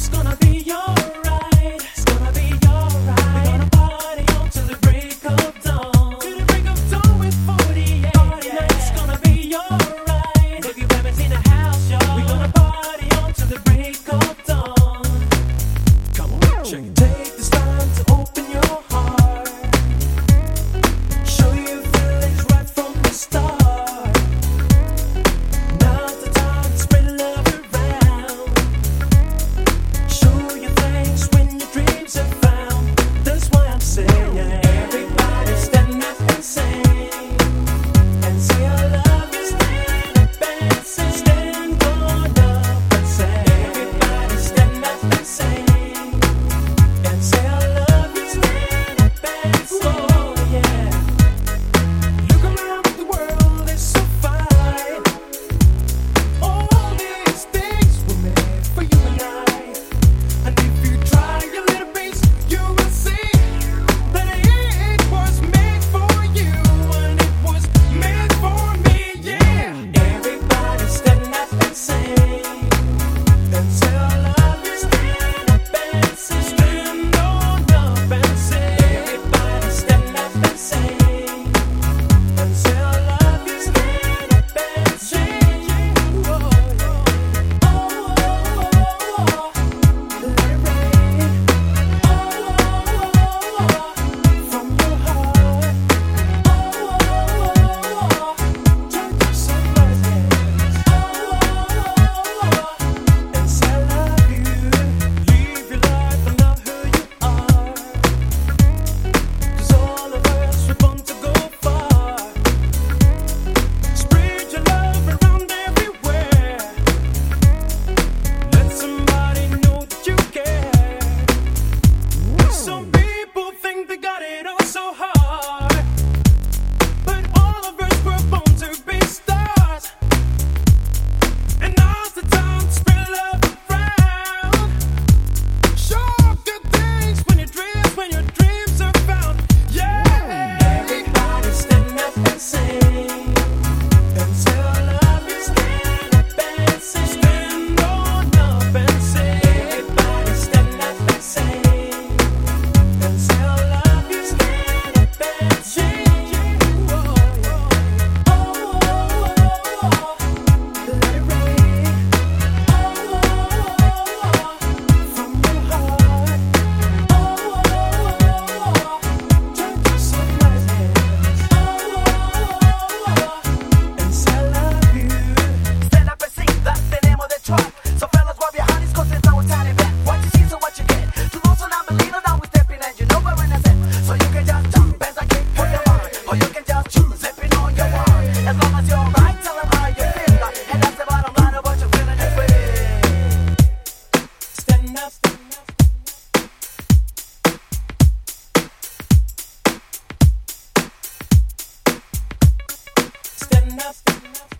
It's gonna enough. enough.